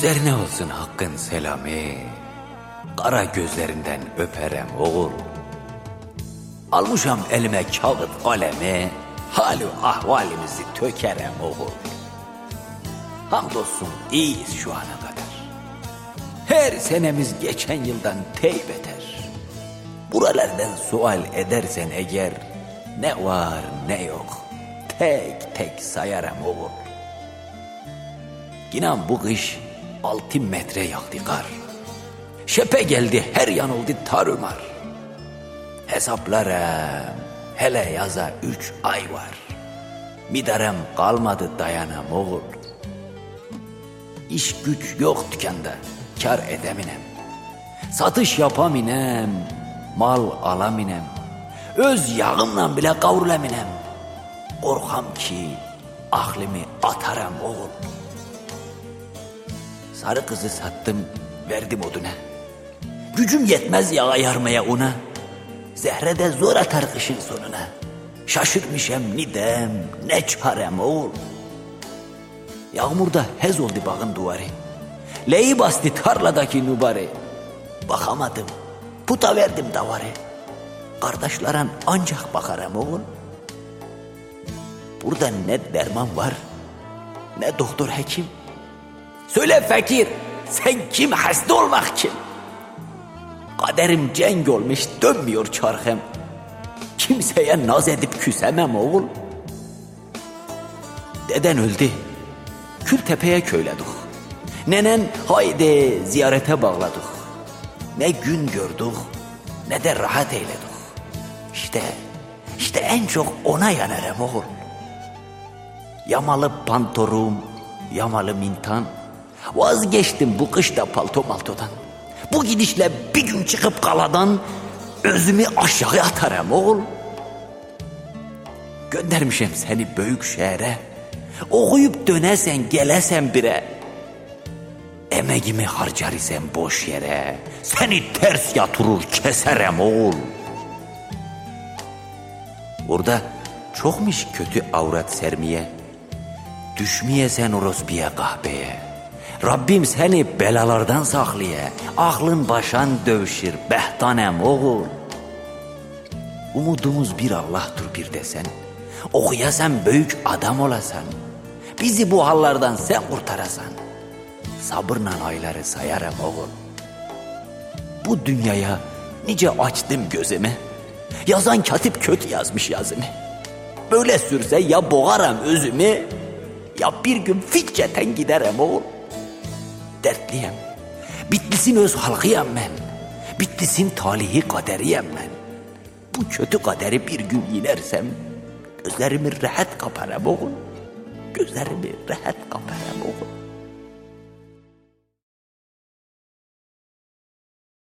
Üzerine olsun hakkın selamı. Kara gözlerinden öperem oğul. Almışam elime kağıt kalemi. Halu ahvalimizi tökerem oğul. Hamdolsun iyiyiz şu ana kadar. Her senemiz geçen yıldan tey beter. Buralardan sual edersen eğer ne var ne yok tek tek sayarım oğul. İnan bu kış altı metre yaktı kar. Şepe geldi her yan oldu tarumar. Hesaplarım hele yaza üç ay var. Midarem kalmadı dayanam oğul. İş güç yok dükkanda, kar edeminem. Satış yapaminem, mal alaminem. Öz yağımla bile kavrulaminem. Korkam ki aklımı atarım oğul. Sarı kızı sattım, verdim oduna. Gücüm yetmez yağa yarmaya ona. Zehre de zor atar kışın sonuna. Şaşırmışım nidem, ne çarem oğul. Yağmurda hez oldu bağın duvarı. Leyi bastı tarladaki nubarı. Bakamadım, puta verdim davarı. Kardeşlerin ancak bakarım oğul. Burada ne derman var, ne doktor hekim. Söyle fakir, sen kim hasta olmak kim? Kaderim cenk olmuş dönmüyor çarkım. Kimseye naz edip küsemem oğul. Deden öldü. Kültepe'ye köyledik. Nenen haydi ziyarete bağladık. Ne gün gördük ne de rahat eyledik. İşte, işte en çok ona yanarım oğul. Yamalı pantorum, yamalı mintan. Vazgeçtim bu kışta palto maltodan. Bu gidişle bir gün çıkıp kaladan özümü aşağı atarım oğul. Göndermişim seni büyük şehre. Okuyup dönesen gelesen bire. Emeğimi harcar isem boş yere. Seni ters yatırır keserem oğul. Burada çokmuş kötü avrat sermiye. Düşmeye sen orospiye kahpeye. Rabbim seni belalardan saklaya. Aklın başan dövüşür behtanem oğul. Umudumuz bir Allah'tır bir desen. Okuyasan büyük adam olasan. Bizi bu hallardan sen kurtarasan. Sabırla ayları sayarım oğul. Bu dünyaya nice açtım gözümü. Yazan katip kötü yazmış yazımı. Böyle sürse ya boğarım özümü ya bir gün fitçeten giderim oğul. Dertliyem. Bitlisin öz halkıyam ben. Bitlisin talihi kaderiyem ben. Bu kötü kaderi bir gün yenersem gözlerimi rahat kaparım oğul. Gözlerimi rahat kaparım oğul.